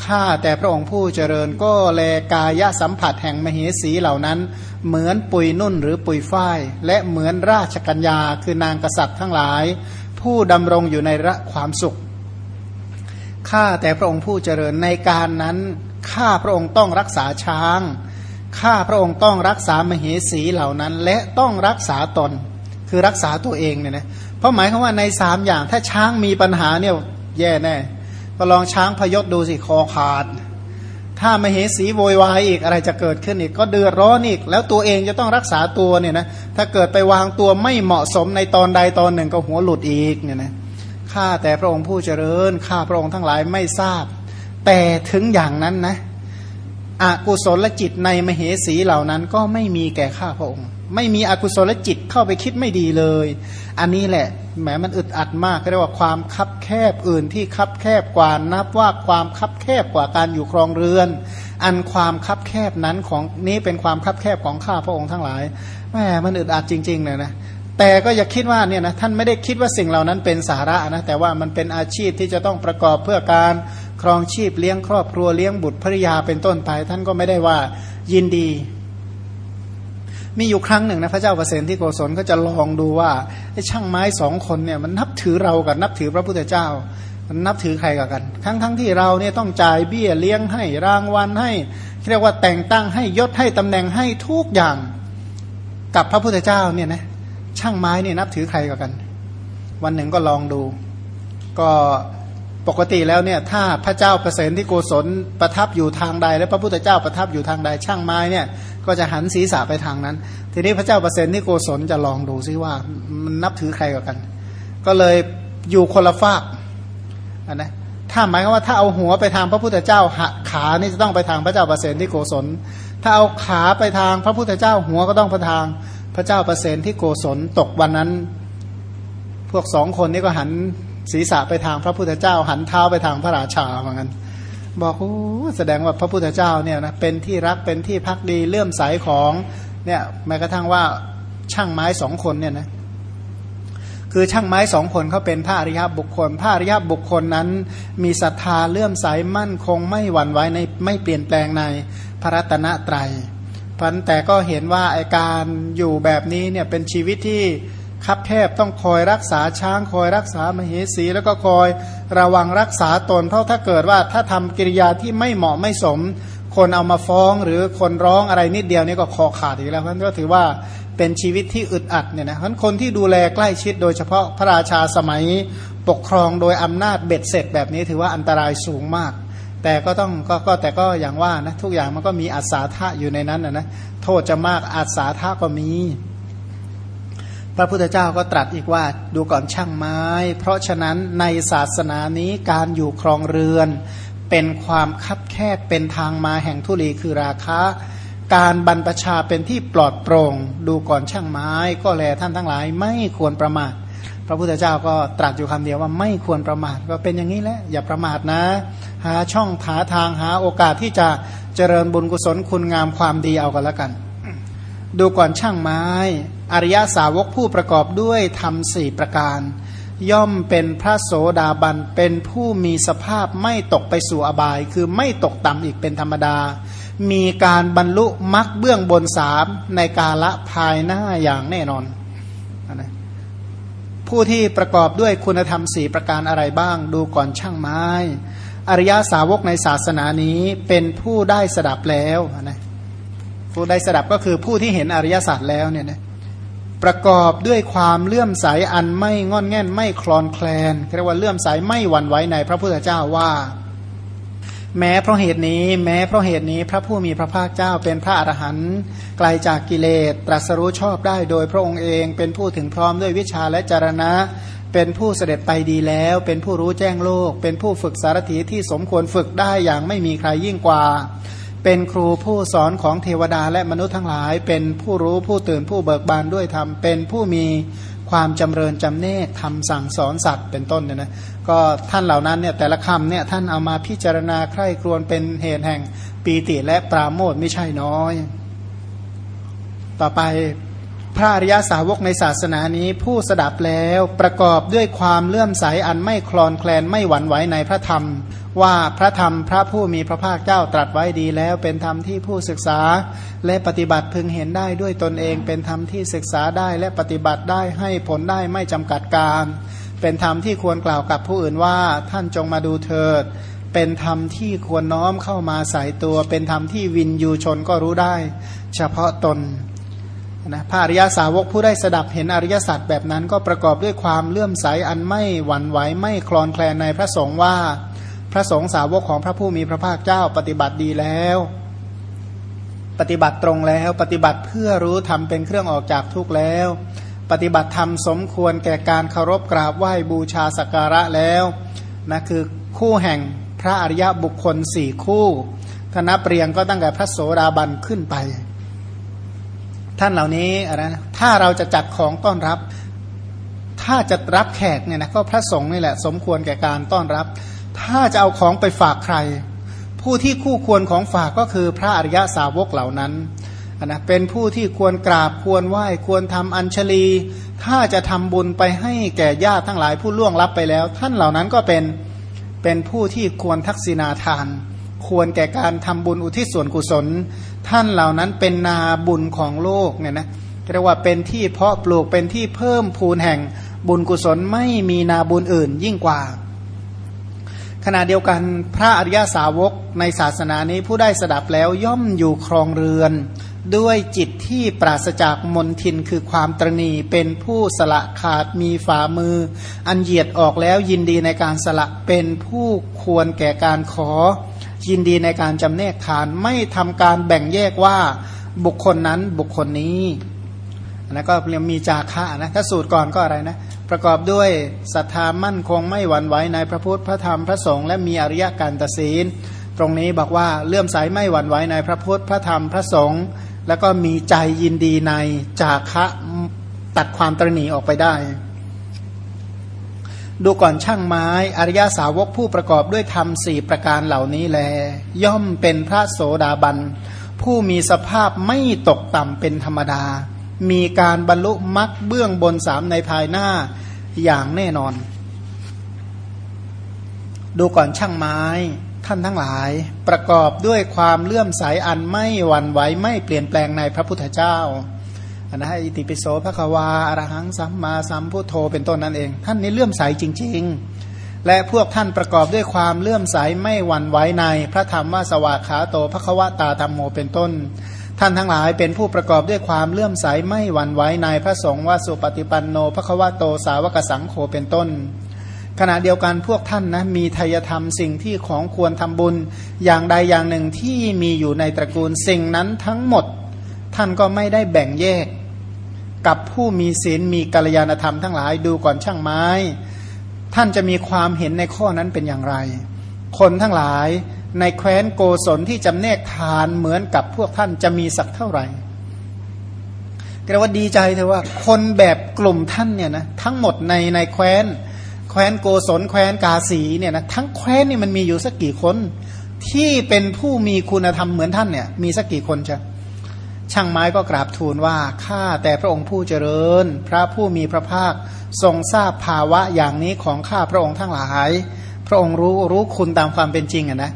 ข้าแต่พระองค์ผู้เจริญก็แลกายสัมผัสแห่งมเหสีเหล่านั้น เหมือนปุยนุ่นหรือปุยฝ้าย และเหมือนราชกัญญาคือนางกษัตริย์ทั้งหลาย ผู้ดำรงอยู่ในระความสุขข้าแต่พระองค์ผู้เจริญในการนั้นข้าพระองค์ต้องรักษาช้าง ข้าพระองค์ต้องรักษามเหสีเหล่านั้น และต้องรักษาตน คือรักษาตัวเองเนี่ยนะเพราะหมายความว่าในสามอย่างถ้าช้างมีปัญหาเนี่ยแย่แน่ ก็ลองช้างพยศดูสิคอขาด ถ้ามเหสีโวยวายอีกอะไรจะเกิดขึ้นอีกก็เดือดร้อนอีก แล้วตัวเองจะต้องรักษาตัวเนี่ยนะถ้าเกิดไปวางตัวไม่เหมาะสมในตอนใดตอนหนึ่งก็หัวหลุดอีกเนี่ยนะข้าแต่พระองค์ผู้เจริญข้าพระองค์ทั้งหลายไม่ทราบ แต่ถึงอย่างนั้นนะ อกุศลจิตในมเหสีเหล่านั้นก็ไม่มีแก่ข้าพระองค์ ไม่มีอกุศลจิตเข้าไปคิดไม่ดีเลย อันนี้แหละแหมมันอึดอัดมากเรียกว่าความคับแคบอื่นที่คับแคบกว่านับว่าความคับแคบกว่าการอยู่ครองเรือน อันความคับแคบนั้นของนี้เป็นความคับแคบของข้าพระองค์ทั้งหลายแหมมันอึดอัดจริงๆเลยนะแต่ก็อย่าคิดว่าเนี่ยนะท่านไม่ได้คิดว่าสิ่งเหล่านั้นเป็นสาระนะแต่ว่ามันเป็นอาชีพที่จะต้องประกอบเพื่อการ ครองชีพเลี้ยงครอบครัวเลี้ยงบุตรภริยาเป็นต้นไป ท่านก็ไม่ได้ว่ายินดี มีอยู่ครั้งหนึ่งนะพระเจ้าประเสนที่โกศลก็จะลองดูว่าไอ้ช่างไม้สองคนเนี่ยมันนับถือเรากับนับถือพระพุทธเจ้า มันนับถือใครกับกัน ทั้งทั้งที่เราเนี่ยต้องจ่ายเบี้ยเลี้ยงให้รางวัลให้เรียกว่าแต่งตั้งให้ยศให้ตำแหน่งให้ทุกอย่างกับพระพุทธเจ้าเนี่ยนะช่างไม้เนี่ยนับถือใครกับกัน วันหนึ่งก็ลองดู ก็ ปกติแล้วเนี่ยถ้าพระเจ้าประเสนที่โกศลประทับอยู่ทางใด และพระพุทธเจ้าประทับอยู่ทางใดช่างไม้เนี่ยก็จะหันศีรษะไปทางนั้น ทีนี้พระเจ้าประเสนที่โกศลจะลองดูซิว่ามันนับถือใครกัน ก็เลยอยู่คนละฝากนนะถ้าหมายว่าถ้าเอาหัวไปทางพระพุทธเจ้าขานี่จะต้องไปทางพระเจ้าประเสนที่โกศล ถ้าเอาขาไปทางพระพุทธเจ้าหัวก็ต้องไปทางพระเจ้าประเสนที่โกศลตกวันนั้น พวกสองคนนี้ก็หัน ศีรษะไปทางพระพุทธเจ้า หันเท้าไปทางพระราชาเหมือนกันบอกโอ้แสดงว่าพระพุทธเจ้าเนี่ยนะเป็นที่รักเป็นที่พักดีเลื่อมใสของเนี่ยแม้กระทั่งว่าช่างไม้สองคนเนี่ยนะคือช่างไม้สองคนเขาเป็นพระอริยบุคคลพระอริยบุคคลนั้น มีศรัทธาเลื่อมใสมั่นคงไม่หวั่นไหวในไม่เปลี่ยนแปลงในพระรัตนตรยัยพันแต่ก็เห็นว่าไอการอยู่แบบนี้เนี่ยเป็นชีวิตที่ คับแคบต้องคอยรักษาช้างคอยรักษามเหสี แล้วก็คอยระวังรักษาตน เพราะถ้าเกิดว่าถ้าทำกิริยาที่ไม่เหมาะไม่สม คนเอามาฟ้องหรือคนร้องอะไรนิดเดียวนี่ก็คอขาดอีกแล้วเพราะนั้นก็ถือว่าเป็นชีวิตที่อึดอัดเนี่ยนะเพราะคนที่ดูแลใกล้ชิดโดยเฉพาะพระราชาสมัยปกครองโดยอำนาจเบ็ดเสร็จแบบนี้ถือว่าอันตรายสูงมาก แต่ก็ต้องกก็แต่ก็อย่างว่านะทุกอย่างมันก็มีอัศาธาอยู่ในนั้นนะนะโทษจะมากอัศาธาก็มี พระพุทธเจ้าก็ตรัสอีกว่าดูก่อนช่างไม้ เพราะฉะนั้นในศาสนานี้การอยู่ครองเรือน เป็นความคับแคบเป็นทางมาแห่งทุลีคือราคะ การบรรพชาเป็นที่ปลอดโปร่ง ดูก่อนช่างไม้ก็แลท่านทั้งหลายไม่ควรประมาท พระพุทธเจ้าก็ตรัสอยู่คำเดียวว่าไม่ควรประมาทก็เป็นอย่างนี้แหละอย่าประมาทนะ หาช่องหาทางหาโอกาสที่จะเจริญบุญกุศลคุณงามความดีเอากันล้วกัน ดูก่อนช่างไม้ อริยสาวกผู้ประกอบด้วยทำสี่ประการ ย่อมเป็นพระโสดาบันเป็นผู้มีสภาพไม่ตกไปสู่อบาย คือไม่ตกต่ำอีกเป็นธรรมดา มีการบรรลุมรรคเบื้องบนสามในกาละภายหน้าอย่างแน่นอนผู้ที่ประกอบด้วยคุณธรรมสี่ประการอะไรบ้าง ดูก่อนช่างไม้ อริยาสาวกในศาสนานี้เป็นผู้ได้สดับแล้วนะ ผู้ได้สดับก็คือผู้ที่เห็นอริยสัจแล้วเนี่ยนะประกอบด้วยความเลื่อมใสอันไม่งอนแง่นไม่คลอนแคลนเรียกว่าเลื่อมใสไม่หวั่นไหวในพระพุทธเจ้าว่า แม้เพราะเหตุนี้ แม้เพราะเหตุนี้พระผู้มีพระภาคเจ้าเป็นพระอรหันต์ไกลาจากกิเลสตรัสรู้ชอบได้โดยพระองค์เองเป็นผู้ถึงพร้อมด้วยวิชาและจารณะ เป็นผู้เสด็จไปดีแล้ว เป็นผู้รู้แจ้งโลก เป็นผู้ฝึกสารถีที่สมควรฝึกได้อย่างไม่มีใครยิ่งกว่า เป็นครูผู้สอนของเทวดาและมนุษย์ทั้งหลาย เป็นผู้รู้ผู้ตื่นผู้เบิกบานด้วยธรรม เป็นผู้มีความจำเริญจำเนกทำสั่งสอนสัตว์เป็นต้นเนี่ยนะก็ท่านเหล่านั้นเนี่ยแต่ละคำเนี่ยท่านเอามาพิจารณาใคร่ครวญเป็นเหตุแห่งปีติและปราโมทไม่ใช่น้อย ต่อไป พระอริยสาวกในศาสนานี้ผู้สดับแล้วประกอบด้วยความเลื่อมใสอันไม่คลอนแคลนไม่หวั่นไหวในพระธรรม ว่าพระธรรมพระผู้มีพระภาคเจ้าตรัสไว้ดีแล้วเป็นธรรมที่ผู้ศึกษาและปฏิบัติพึงเห็นได้ด้วยตนเองเป็นธรรมที่ศึกษาได้และปฏิบัติได้ให้ผลได้ไม่จำกัดการ เป็นธรรมที่ควรกล่าวกับผู้อื่นว่าท่านจงมาดูเถิด เป็นธรรมที่ควรน้อมเข้ามาใส่ตัว เป็นธรรมที่วินยูชนก็รู้ได้ เฉพาะตน นะพระอริยสาวกผู้ได้สดับเห็นอริยสัจแบบนั้นก็ประกอบด้วยความเลื่อมใสอันไม่หวั่นไหวไม่คลอนแคลนในพระสงฆ์ว่าพระสงฆ์สาวกของพระผู้มีพระภาคเจ้าปฏิบัติดีแล้ว ปฏิบัติตรงแล้วปฏิบัติเพื่อรู้ทำเป็นเครื่องออกจากทุกข์แล้ว ปฏิบัติธรรมสมควรแก่การเคารพกราบไหว้บูชาสักการะแล้วนะคือคู่แห่งพระอริยบุคคลสี่คู่ถ้านับเรียงก็ตั้งแต่พระโสดาบันขึ้นไป ท่านเหล่านี้อะไรนะถ้าเราจะจัดของต้อนรับ ถ้าจะรับแขกเนี่ยนะก็พระสงฆ์นี่แหละ สมควรแก่การต้อนรับ ถ้าจะเอาของไปฝากใคร ผู้ที่คู่ควรของฝากก็คือพระอริยะสาวกเหล่านั้นนะเป็นผู้ที่ควรกราบควรไหว้ควรทำอัญชลี ถ้าจะทำบุญไปให้แก่ญาติทั้งหลายผู้ล่วงลับไปแล้ว ท่านเหล่านั้นก็เป็นเป็นผู้ที่ควรทักษิณาทาน ควรแก่การทำบุญอุทิศส่วนกุศล ท่านเหล่านั้นเป็นนาบุญของโลกเนี่ยนะเรียกว่าเป็นที่เพาะปลูกเป็นที่เพิ่มพูนแห่งบุญกุศลไม่มีนาบุญอื่นยิ่งกว่า ขณะเดียวกันพระอริยาสาวกในศาสนานี้ผู้ได้สดับแล้วย่อมอยู่ครองเรือน ด้วยจิตที่ปราศจากมนทินคือความตรณีเป็นผู้สละขาดมีฝ่ามือ อันเหยียดออกแล้วยินดีในการสละเป็นผู้ควรแก่การขอ ยินดีในการจำแนกทานไม่ทำการแบ่งแยกว่าบุคคลนั้นบุคคลนี้นะก็เรียมีจาคะนะถ้าสูตรก่อนก็อะไรนะประกอบด้วยศรัทธามั่นคงไม่หวั่นไหวในพระพุทธพระธรรมพระสงฆ์และมีอริยการตศีล ตรงนี้บอกว่าเลื่อมใสไม่หวั่นไหวในพระพุทธพระธรรมพระสงฆ์แล้วก็มีใจยินดีในจาคะตัดความตรณีออกไปได้ ดูก่อนช่างไม้ อริยาสาวกผู้ประกอบด้วยธรรมสี่ประการเหล่านี้แล ย่อมเป็นพระโสดาบัน ผู้มีสภาพไม่ตกต่ำเป็นธรรมดา มีการบรรลุมรรคเบื้องบนสามในภายหน้าอย่างแน่นอน ดูก่อนช่างไม้ ท่านทั้งหลาย ประกอบด้วยความเลื่อมใสอันไม่หวั่นไหวไม่เปลี่ยนแปลงในพระพุทธเจ้า นะอิติปิโสพระควาอรหังสัมมาสัมพุทโธเป็นต้นนั่นเอง ท่านนี้เลื่อมใสจริง ๆ และพวกท่านประกอบด้วยความเลื่อมใสไม่หวั่นไหวในพระธรรมว่าสวากขาโตพระควตาธรรมโมเป็นต้น ท่านทั้งหลายเป็นผู้ประกอบด้วยความเลื่อมใสไม่หวั่นไหวในพระสงฆ์ว่าสุปฏิปันโนพระควโตสาวกสังโฆเป็นต้นขณะเดียวกันพวกท่านนะมีทายธรรมสิ่งที่ของควรทำบุญอย่างใดอย่างหนึ่งที่มีอยู่ในตระกูลสิ่งนั้นทั้งหมด ท่านก็ไม่ได้แบ่งแยก กับผู้มีศีลมีกัลยาณธรรมทั้งหลายดูก่อนช่างไม้ ท่านจะมีความเห็นในข้อนั้นเป็นอย่างไร คนทั้งหลายในแคว้นโกศลที่จำแนกทานเหมือนกับพวกท่านจะมีสักเท่าไหร่ก็ว่าดีใจเถอว่าคนแบบกลุ่มท่านเนี่ยนะทั้งหมดในในแคว้น แคว้นโกศลแคว้นกาสีเนี่ยนะทั้งแคว้นนี่มันมีอยู่สักกี่คน ที่เป็นผู้มีคุณธรรมเหมือนท่านเนี่ยมีสักกี่คนจ้ะ ช่างไม้ก็กราบทูลว่าข้าแต่พระองค์ผู้เจริญ พระผู้มีพระภาคทรงทราบภาวะอย่างนี้ของข้าพระองค์ทั้งหลาย พระองค์รู้รู้คุณตามความเป็นจริงอะนะ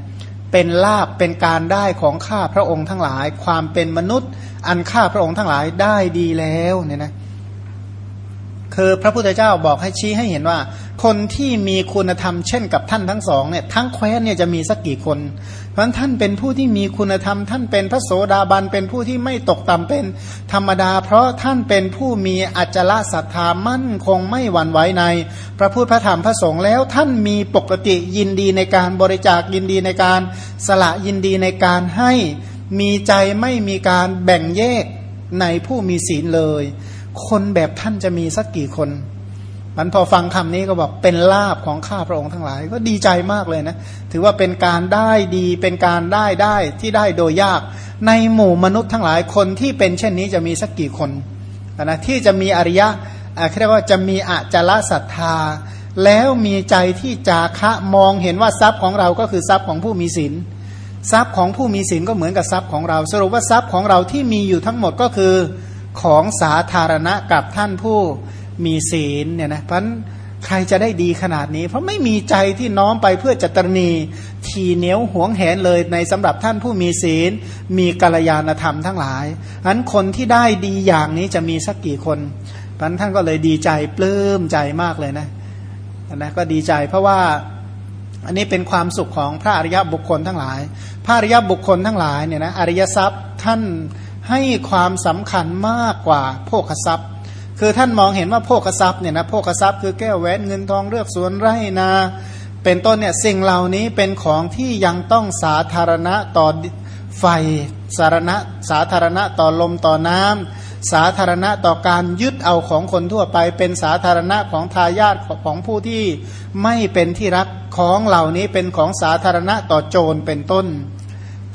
เป็นลาบเป็นการได้ของข้าพระองค์ทั้งหลาย ความเป็นมนุษย์ อันข้าพระองค์ทั้งหลายได้ดีแล้วเนี่ยนะคือพระพุทธเจ้าบอกให้ชี้ให้เห็นว่า คนที่มีคุณธรรมเช่นกับท่านทั้งสองเนี่ยทั้งแคว้นเนี่ยจะมีสักกี่คน เพราะท่านเป็นผู้ที่มีคุณธรรม ท่านเป็นพระโสดาบันเป็นผู้ที่ไม่ตกต่ำเป็นธรรมดา เพราะท่านเป็นผู้มีอัจฉริศรัทธามั่นคงไม่หวั่นไหวใน พระพุทธพระธรรมพระสงฆ์แล้วท่านมีปกติยินดีในการบริจาคยินดีในการสละยินดีในการให้มีใจไม่มีการแบ่งแยกในผู้มีศีลเลย คนแบบท่านจะมีสักกี่คน มันพอฟังคำนี้ก็บอกเป็นลาบของข้าพระองค์ทั้งหลายก็ดีใจมากเลยนะ ถือว่าเป็นการได้ดีเป็นการได้ได้ที่ได้โดยยาก ในหมู่มนุษย์ทั้งหลายคนที่เป็นเช่นนี้จะมีสักกี่คนนะที่จะมีอริยะเรียกว่าจะมีอาจละศรัทธา แล้วมีใจที่จาคะมองเห็นว่าทรัพย์ของเราก็คือทรัพย์ของผู้มีศีลทรัพย์ของผู้มีศีลก็เหมือนกับทรัพย์ของเรา สรุปว่าทรัพย์ของเราที่มีอยู่ทั้งหมดก็คือของสาธารณะกับท่านผู้ มีศีลเนี่ยนะเพราะใครจะได้ดีขนาดนี้ เพราะไม่มีใจที่น้อมไปเพื่อจะตรณี ทีเหนียวหวงแหนเลยในสำหรับท่านผู้มีศีล มีกัลยาณธรรมทั้งหลายอันคนที่ได้ดีอย่างนี้จะมีสักกี่คนพันท่านก็เลยดีใจปลื้มใจมากเลยนะนะก็ดีใจเพราะว่าอันนี้เป็นความสุขของพระอริยบุคคลทั้งหลาย พระอริยบุคคลทั้งหลายเนี่ยนะอริยทรัพย์ท่านให้ความสำคัญมากกว่าโภคทรัพย์ คือท่านมองเห็นว่าโภคทรัพย์เนี่ยนะโภคทรัพย์คือแก้วแหวนเงินทองเลือกสวนไร่นา เป็นต้นเนี่ยสิ่งเหล่านี้เป็นของที่ยังต้องสาธารณะต่อไฟสาธารณะสาธารณะต่อลมต่อน้ำสาธารณะต่อการยึดเอาของคนทั่วไป เป็นสาธารณะของทายาทของผู้ที่ไม่เป็นที่รักของเหล่านี้เป็นของสาธารณะต่อโจรเป็นต้น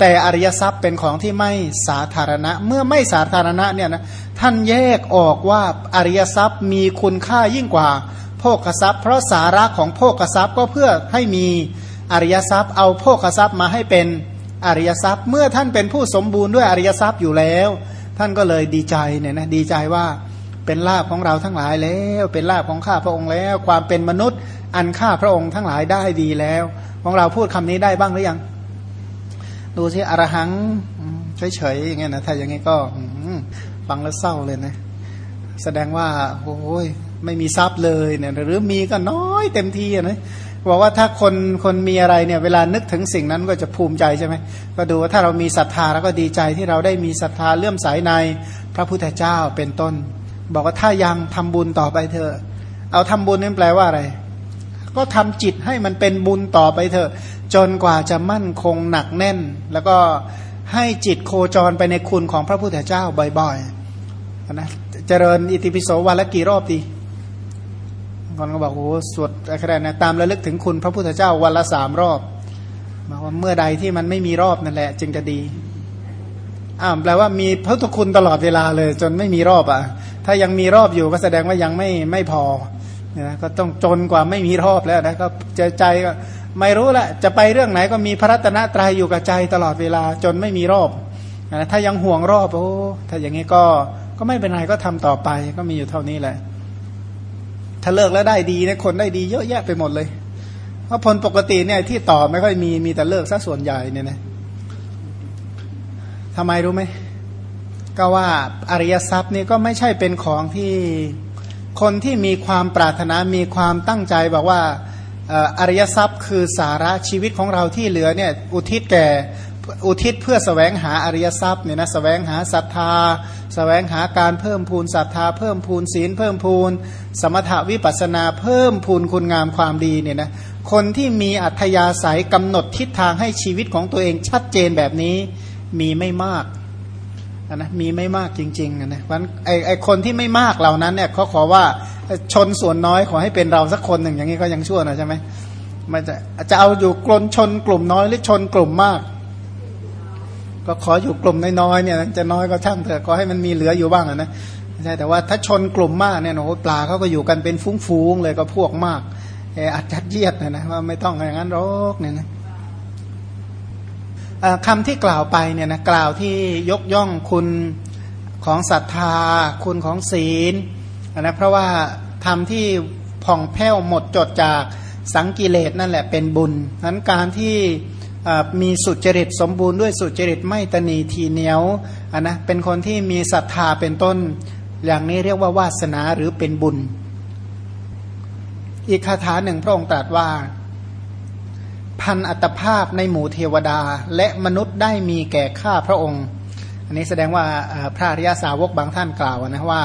แต่อริยทรัพย์เป็นของที่ไม่สาธารณะ เมื่อไม่สาธารณะเนี่ยนะท่านแยกออกว่าอริยทรัพย์มีคุณค่ายิ่งกว่าโภคทรัพย์ เพราะสาระของโภคทรัพย์ก็เพื่อให้มีอริยทรัพย์ เอาโภคทรัพย์มาให้เป็นอริยทรัพย์ เมื่อท่านเป็นผู้สมบูรณ์ด้วยอริยทรัพย์อยู่แล้ว ท่านก็เลยดีใจเนี่ยนะดีใจว่าเป็นลาภของเราทั้งหลายแล้ว เป็นลาภของข้าพระองค์แล้ว ความเป็นมนุษย์อันข้าพระองค์ทั้งหลายได้ดีแล้ว ของเราพูดคำนี้ได้บ้างหรือยัง ดูสิอรหังเฉยๆอย่างเงี้ยนะถ้าอย่างงี้ก็ฟังแล้วเศร้าเลยนะ แสดงว่าโอ้ยไม่มีทรัพย์เลยเนี่ยหรือมีก็น้อยเต็มทีนะบอกว่าถ้าคนคนมีอะไรเนี่ยเวลานึกถึงสิ่งนั้นก็จะภูมิใจใช่ไหมก็ดูว่าถ้าเรามีศรัทธาแล้วก็ดีใจที่เราได้มีศรัทธาเลื่อมใสในพระพุทธเจ้าเป็นต้น บอกว่าถ้ายังทำบุญต่อไปเถอะเอาทำบุญนั่นแปลว่าอะไร ก็ทำจิตให้มันเป็นบุญต่อไปเถอะ จนกว่าจะมั่นคงหนักแน่น แล้วก็ให้จิตโคจรไปในคุณของพระพุทธเจ้าบ่อยๆนะเจริญอิติปิโสวันละกี่รอบดีคนก็บอกโอ้สวดอะไรนะตามระลึกถึงคุณพระพุทธเจ้าวันละสามรอบมาว่าเมื่อใดที่มันไม่มีรอบนั่นแหละ จึงจะดีอ้าวแปลว่ามีพระทุคุณตลอดเวลาเลย จนไม่มีรอบอะ ถ้ายังมีรอบอยู่ก็แสดงว่ายังไม่ไม่พอเนี่ยนะก็ต้องจนกว่าไม่มีรอบแล้วนะก็ใจใจก็ ไม่รู้แหละจะไปเรื่องไหนก็มีพระรัตนตรัยอยู่กับใจตลอดเวลาจนไม่มีรอบนะถ้ายังห่วงรอบโอ้ถ้าอย่างนี้ก็ก็ไม่เป็นไรก็ทำต่อไปก็มีอยู่เท่านี้แหละ ถ้าเลิกแล้วได้ดีนะคนได้ดีเยอะแยะไปหมดเลย เพราะผลปกติเนี่ยที่ต่อไม่ค่อยมีมีแต่เลิกซะส่วนใหญ่เนี่ยนะทำไมรู้ไหมก็ว่าอริยทรัพย์นี่ก็ไม่ใช่เป็นของที่คนที่มีความปรารถนา มีความตั้งใจบอกว่า อริยทรัพย์คือสาระชีวิตของเราที่เหลือเนี่ยอุทิศแก่อุทิศเพื่อสแสวงหาอริยทรัพย์เนี่ยนะสแสวงหาศรัทธาสแสวงหาการเพิ่มพูนศรัทธา เพิ่มพูนศีล เพิ่มพูน สมถาวิปัสนา เพิ่มพูนคุณงามความดีเนี่ยนะคนที่มีอัธยาศัยกำหนดทิศทางให้ชีวิตของตัวเองชัดเจนแบบนี้มีไม่มาก นะมีไม่มากจริงๆนะวันไอไอคนที่ไม่มากเหล่านั้นเนี่ยเขาขอว่าชนส่วนน้อยขอให้เป็นเราสักคนหนึ่งอย่างนี้ก็ยังชั่วนะใช่ไหมมันจะจะเอาอยู่กลนชนกลุ่มน้อยหรือชนกลุ่มมาก ก็ขออยู่กลุ่มน้อยๆเนี่ยจะน้อยก็ช่างเถอะขอให้มันมีเหลืออยู่บ้างนะใช่แต่ว่าถ้าชนกลุ่มมากเนี่ยโอ้ปลาเขาก็อยู่กันเป็นฟุ้งๆเลยก็พวกมากเอออัดจัดเยียดนะนะว่าไม่ต้องอย่างนั้นหรอกเนี่ยนะ คำที่กล่าวไปเนี่ยนะกล่าวที่ยกย่องคุณของศรัทธา คุณของศีลนะเพราะว่าทำที่ผ่องแผ้วหมดจดจากสังกิเลสนั่นแหละเป็นบุญนั้นการที่มีสุจริตสมบูรณ์ด้วยสุจริตไม่ตนีทีเหนียวะนะเป็นคนที่มีศรัทธาเป็นต้น อย่างนี้เรียกว่าวาสนาหรือเป็นบุญ อีกคาถาหนึ่งพระองค์ตรัสว่า พันอัตภาพในหมู่เทวดา และมนุษย์ได้มีแก่ข้าพระองค์ อันนี้แสดงว่าพระอริยาสาวกบางท่านกล่าวนะว่า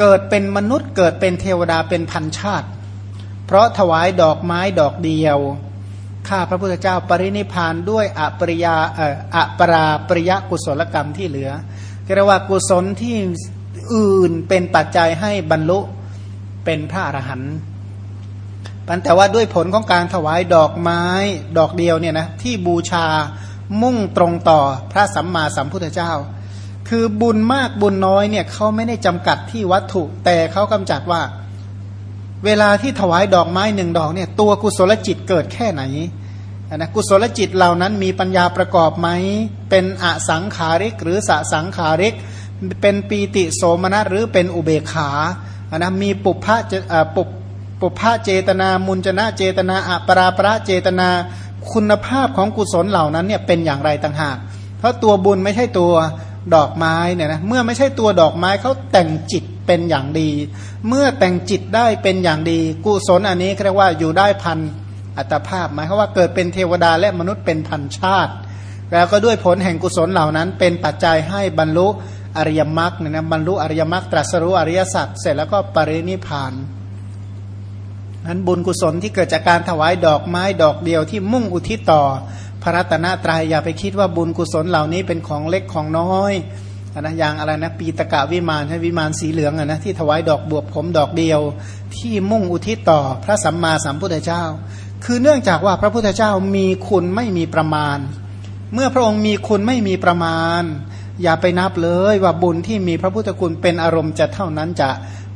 เกิดเป็นมนุษย์เกิดเป็นเทวดาเป็นพันชาติ เพราะถวายดอกไม้ดอกเดียวข้าพระพุทธเจ้าปรินิพานด้วยอปริยาอปราปริยกุศลกรรมที่เหลือเรียกว่ากุศลที่อื่นเป็นปัจจัยให้บรรลุเป็นพระอรหันต์ แต่ว่าด้วยผลของการถวายดอกไม้ดอกเดียวเนี่ยนะที่บูชามุ่งตรงต่อพระสัมมาสัมพุทธเจ้า คือบุญมากบุญน้อยเนี่ยเขาไม่ได้จำกัดที่วัตถุ แต่เขากำจัดว่า เวลาที่ถวายดอกไม้หนึ่งดอกเนี่ยตัวกุศลจิตเกิดแค่ไหนนะกุศลจิตเหล่านั้นมีปัญญาประกอบไหม เป็นอสังขาริก หรือสสังขาริก เป็นปีติโสมนัสหรือเป็นอุเบกขานะมีปุพพะปุพ ปุพพะเจตนา มุญจนะเจตนาอัปราประเจตนา คุณภาพของกุศลเหล่านั้นเนี่ยเป็นอย่างไรต่างหาก เพราะตัวบุญไม่ใช่ตัวดอกไม้เนี่ยนะเมื่อไม่ใช่ตัวดอกไม้เขาแต่งจิตเป็นอย่างดี เมื่อแต่งจิตได้เป็นอย่างดี กุศลอันนี้เรียกว่าอยู่ได้พันอัตภาพ หมายความว่าเกิดเป็นเทวดาและมนุษย์เป็นพันชาติ แล้วก็ด้วยผลแห่งกุศลเหล่านั้นเป็นปัจจัยให้บรรลุอริยมรรคเนี่ยนะบรรลุอริยมรรคตรัสรู้อริยสัจเสร็จแล้วก็ปรินิพาน นั้นบุญกุศลที่เกิดจากการถวายดอกไม้ดอกเดียวที่มุ่งอุทิศต่อ พระรัตนตรยัยอย่าไปคิดว่าบุญกุศลเหล่านี้เป็นของเล็กของน้อยนะอย่างอะไรนะปีตะกะวิมานให้วิมานสีเหลืองอะนะที่ถวายดอกบวบผมดอกเดียว ที่มุ่งอุทิศต่อพระสัมมาสัมพุทธเจ้า คือเนื่องจากว่าพระพุทธเจ้ามีคุณไม่มีประมาณ เมื่อพระองค์มีคุณไม่มีประมาณ อย่าไปนับเลยว่าบุญที่มีพระพุทธคุณเป็นอารมณ์จะเท่านั้นจะ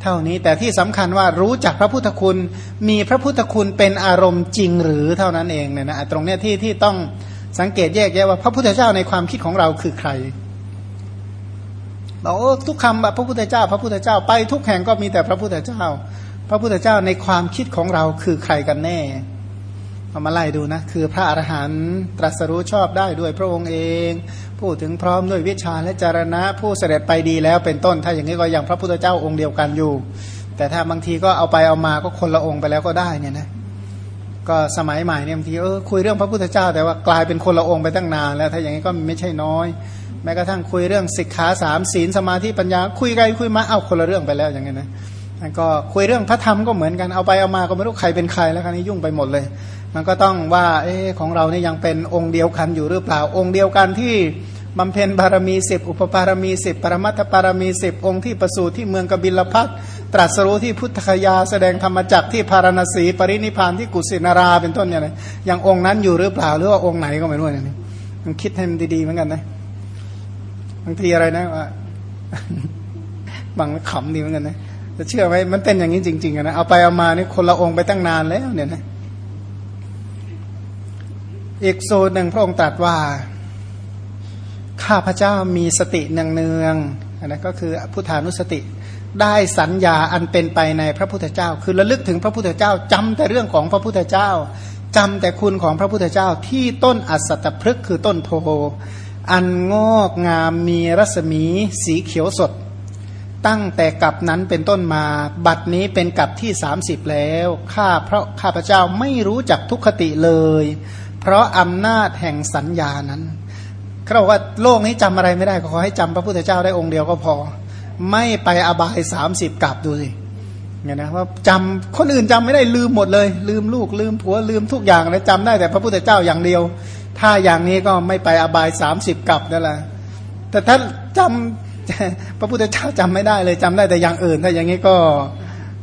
เท่านี้แต่ที่สำคัญว่ารู้จักพระพุทธคุณ มีพระพุทธคุณเป็นอารมณ์จริงหรือเท่านั้นเองเนี่ยนะตรงเนี้ยที่ที่ต้องสังเกตแยกแยะว่าพระพุทธเจ้าในความคิดของเราคือใครบอกโอ้ทุกคำแบบพระพุทธเจ้า พระพุทธเจ้าไปทุกแห่งก็มีแต่พระพุทธเจ้า พระพุทธเจ้าในความคิดของเราคือใครกันแน่เอามาไล่ดูนะ คือพระอรหันต์ตรัสรู้ชอบได้ด้วยพระองค์เอง พูดถึงพร้อมด้วยวิชาและจารณะ ผู้เสด็จไปดีแล้วเป็นต้น ถ้าอย่างนี้ก็ยังพระพุทธเจ้าองค์เดียวกันอยู่ แต่ถ้าบางทีก็เอาไปเอามาก็คนละองค์ไปแล้วก็ได้เนี่ยนะก็สมัยใหม่เนี่ยบางทีเออคุยเรื่องพระพุทธเจ้า แต่ว่ากลายเป็นคนละองค์ไปตั้งนาน แล้วถ้าอย่างนี้ก็ไม่ใช่น้อย แม้กระทั่งคุยเรื่องสิกขาสามศีลสมาธิปัญญาคุยไกลคุยมาเอาคนละเรื่องไปแล้วอย่างเงี้ยนะก็คุยเรื่องพระธรรมก็เหมือนกันเอาไปเอามาก็ไม่รู้ใครเป็นใครแล้วคราวนี้ยุ่งไปหมดเลย มันก็ต้องว่าเออของเราเนี่ยยังเป็นองค์เดียวกันอยู่หรือเปล่าองค์เดียวกันที่ บำเพ็ญบารมีสิบอุปปารมีสิบปรมัตถบารมีสิบองค์ที่ประสูติที่เมืองกบิลพัทตรัสรู้ที่พุทธคยาแสดงธรรมจักที่พารณสีปรินิพานที่กุสินาราเป็นต้นเนี่ยนะอยังองค์นั้นอยู่หรือเปล่าหรือว่าองค์ไหนก็ไม่รู้เนี่ยมันคิดให้มันดีๆเหมือนกันนะบางทีอะไรนะว่าบางขำดีเหมือนกันนะจะเชื่อไหมมันเป็นอย่างนี้จริงๆนะเอาไปเอามานี่คนละองค์ไปตั้งนานแล้วเนี่ยนะอีกโซนหนึ่งพระองค์ตรัสว่า ข้าพเจ้ามีสติเนืองๆอันนั้นก็คือพุทธานุสติ ได้สัญญาอันเป็นไปในพระพุทธเจ้า คือระลึกถึงพระพุทธเจ้าจำแต่เรื่องของพระพุทธเจ้าจำแต่คุณของพระพุทธเจ้าที่ต้นอัศตพฤกษ์คือต้นโพอันงอกงามมีรัศมีสีเขียวสด ตั้งแต่กับนั้นเป็นต้นมา บัดนี้เป็นกับที่สามสิบแล้วข้าเพราะข้าพเจ้าไม่รู้จักทุกขติเลย เพราะอำนาจแห่งสัญญานั้น เขาบอกว่าโลกนี้จำอะไรไม่ได้ขอให้จำพระพุทธเจ้าได้องค์เดียวก็พอ ไม่ไปอบายสามสิบกับดูสิเนี่ยนะว่าจำคนอื่นจำไม่ได้ลืมหมดเลย ลืมลูกลืมผัวลืมทุกอย่างเลยจำได้แต่พระพุทธเจ้าอย่างเดียว ถ้าอย่างนี้ก็ไม่ไปอบายสามสิบกับนั่นแหละแต่ถ้าจำพระพุทธเจ้าจำไม่ได้เลยจำได้แต่อย่างอื่น ถ้าอย่างนี้ก็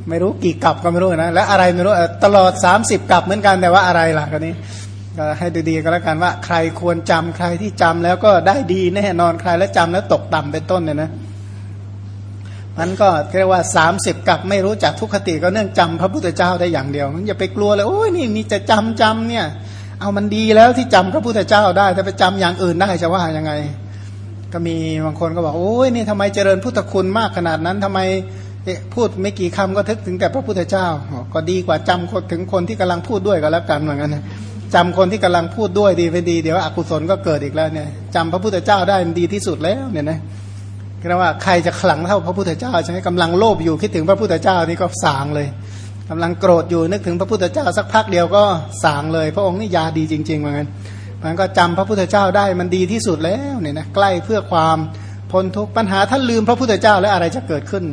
ไม่รู้กี่กับก็ไม่รู้นะและอะไรไม่รู้ตลอดสามสิบกับเหมือนกันแต่ว่าอะไรล่ะกันนี้ ก็ให้ดีๆก็แล้วกันว่า ใครควรจำใครที่จำแล้วก็ได้ดีแน่นอนใครแล้วจำแล้วตกต่ำเป็นต้นเนี่ยนะมันก็เรียกว่าสามสิบกับไม่รู้จักทุกขติก็เนื่องจำพระพุทธเจ้าได้อย่างเดียวมันอย่าไปกลัวเลยโอ้ยนี่นี่จะจำจำเนี่ย เอามันดีแล้วที่จำพระพุทธเจ้าได้ถ้าไปจำอย่างอื่นได้จะว่ายังไง ก็มีบางคนก็บอกโอ้ยนี่ทำไมเจริญพุทธคุณมากขนาดนั้นทำไมพูดไม่กี่คำก็ทึกถึงแต่พระพุทธเจ้า ก็ดีกว่าจำถึงคนที่กำลังพูดด้วยก็แล้วกันเหมือนกัน จำคนที่กำลังพูดด้วยดีไปดีเดี๋ยวอกุศลก็เกิดอีกแล้วเนี่ยจำพระพุทธเจ้าได้มันดีที่สุดแล้วเนี่ยนะก็ว่าใครจะขลังเท่าพระพุทธเจ้าใช่ไหมกำลังโลภอยู่คิดถึงพระพุทธเจ้านี่ก็สางเลยกำลังโกรธอยู่นึกถึงพระพุทธเจ้าสักพักเดียวก็สางเลย พระองค์นี่ยาดีจริงๆเหมือนกันมันก็จำพระพุทธเจ้าได้มันดีที่สุดแล้วเนี่ยนะใกล้เพื่อความพ้นทุกปัญหาท่านลืมพระพุทธเจ้าแล้วอะไรจะเกิดขึ้น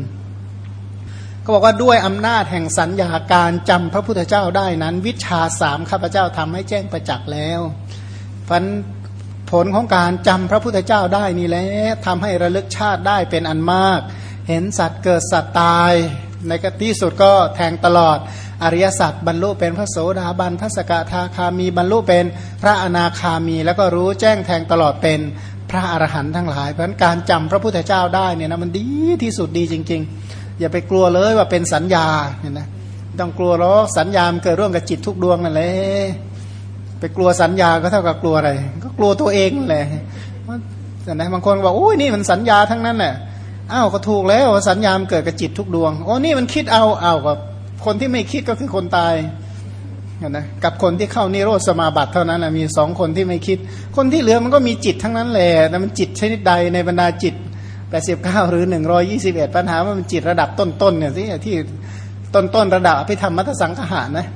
ก็บอกว่าด้วยอำนาจแห่งสัญญาการจำพระพุทธเจ้าได้นั้น วิชาสามข้าพเจ้าทำให้แจ้งประจักษ์แล้วพันผลของการจำพระพุทธเจ้าได้นี่แหละทำให้ระลึกชาติได้เป็นอันมาก เห็นสัตว์เกิดสัตว์ตาย ในที่สุดก็แทงตลอดอริยสัจบรรลุเป็นพระโสดาบันพระสกทาคามีบรรลุเป็นพระอนาคามี แล้วก็รู้แจ้งแทงตลอดเป็นพระอรหันต์ทั้งหลาย เพราะการจำพระพุทธเจ้าได้เนี่ยนะมันดีที่สุดดีจริง ๆ อย่าไปกลัวเลยว่าเป็นสัญญาเนี่ยนะต้องกลัวหรอกสัญญามันเกิดร่วมกับจิตทุกดวงนั่นแหละไปกลัวสัญญาก็เท่ากับกลัวอะไร ก็กลัวตัวเองแหละแต่นะบางคนบอกโอ้ยนี่มันสัญญาทั้งนั้นแหละอ้าวก็ถูกแล้วสัญญามันเกิดกับจิตทุกดวงโอ้นี่มันคิดเอาเอากับคนที่ไม่คิดก็คือคนตายนะกับคนที่เข้านิโรธสมาบัติเท่านั้นนะมีสองคนที่ไม่คิด คนที่เหลือมันก็มีจิตทั้งนั้นแหละแต่มันจิตชนิดใดในบรรดาจิต ดสิบเก้าหรือหนึ่งรอยี่สิบเอ็ดปัญหาว่ามันจิตระดับต้นๆเนี่ยที่ที่ต้นๆระดับพิธรรมมัทสังขหานะ